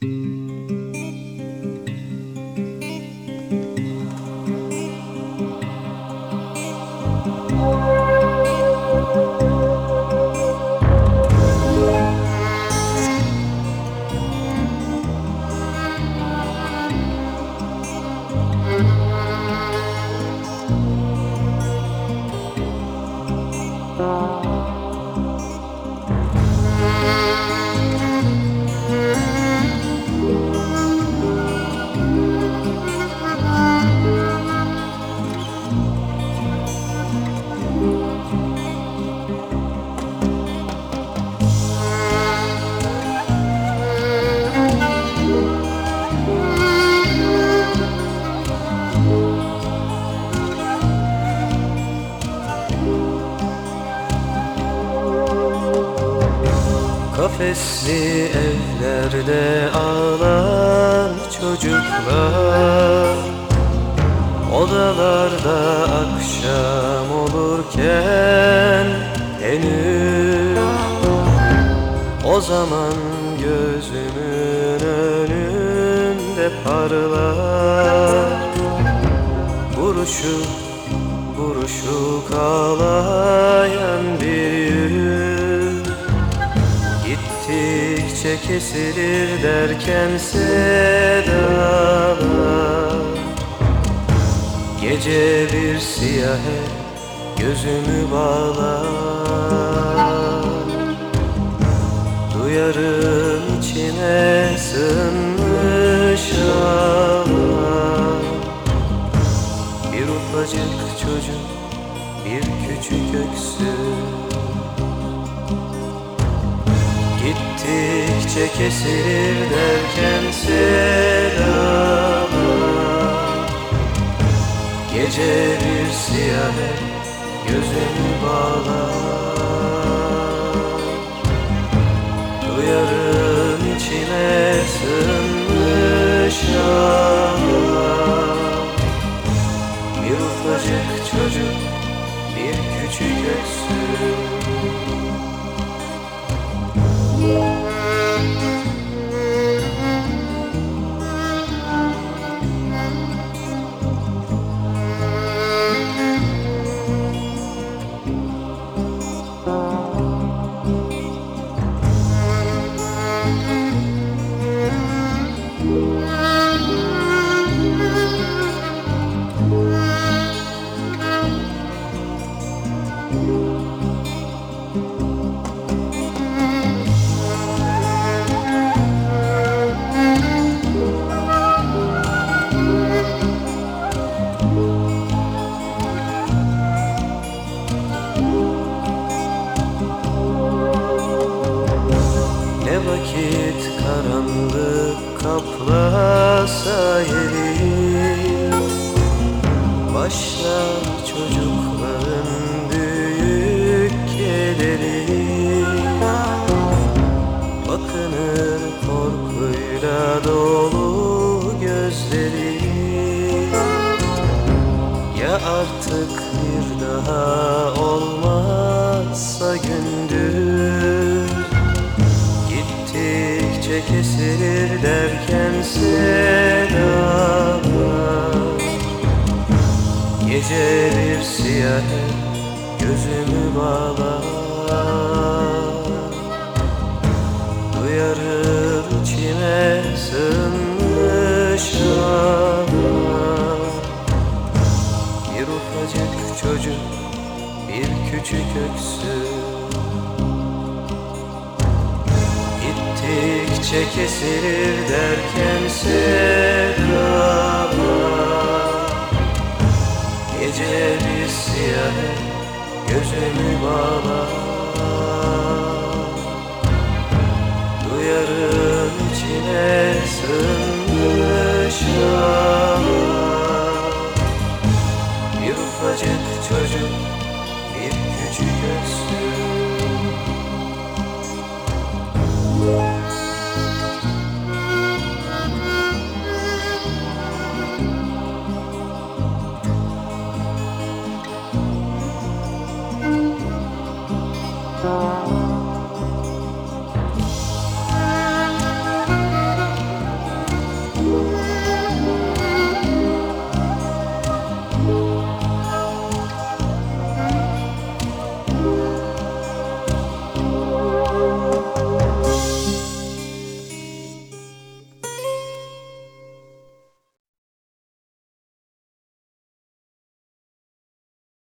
Mm-hmm. Kafesli evlerde ağlar çocuklar. Odalarda akşam olurken henüz O zaman gözümün önünde parlar. Buruşuk buruşuk ağlayan bir Gittikçe kesilir derken sedalar. Gece bir siyahe gözümü bağlar. Duyarım içime sığınmış ağlar. Bir ufacık çocuk, bir küçük öksüz Gittikçe kesilir derken sedalar Gece bir siyahe gözümü bağlar vakit karanlık kaplasa yeri Başlar çocukların büyük kederi Bakınır korkuyla dolu gözleri Ya artık bir daha olmazsa gündüz Gittikçe kesilir derken sedalar. Gece bir siyahe gözümü bağlar. Duyarım içime sığınmış ağlar. Bir ufacık çocuk, bir küçük öksüz Gittikçe kesilir derken sedalar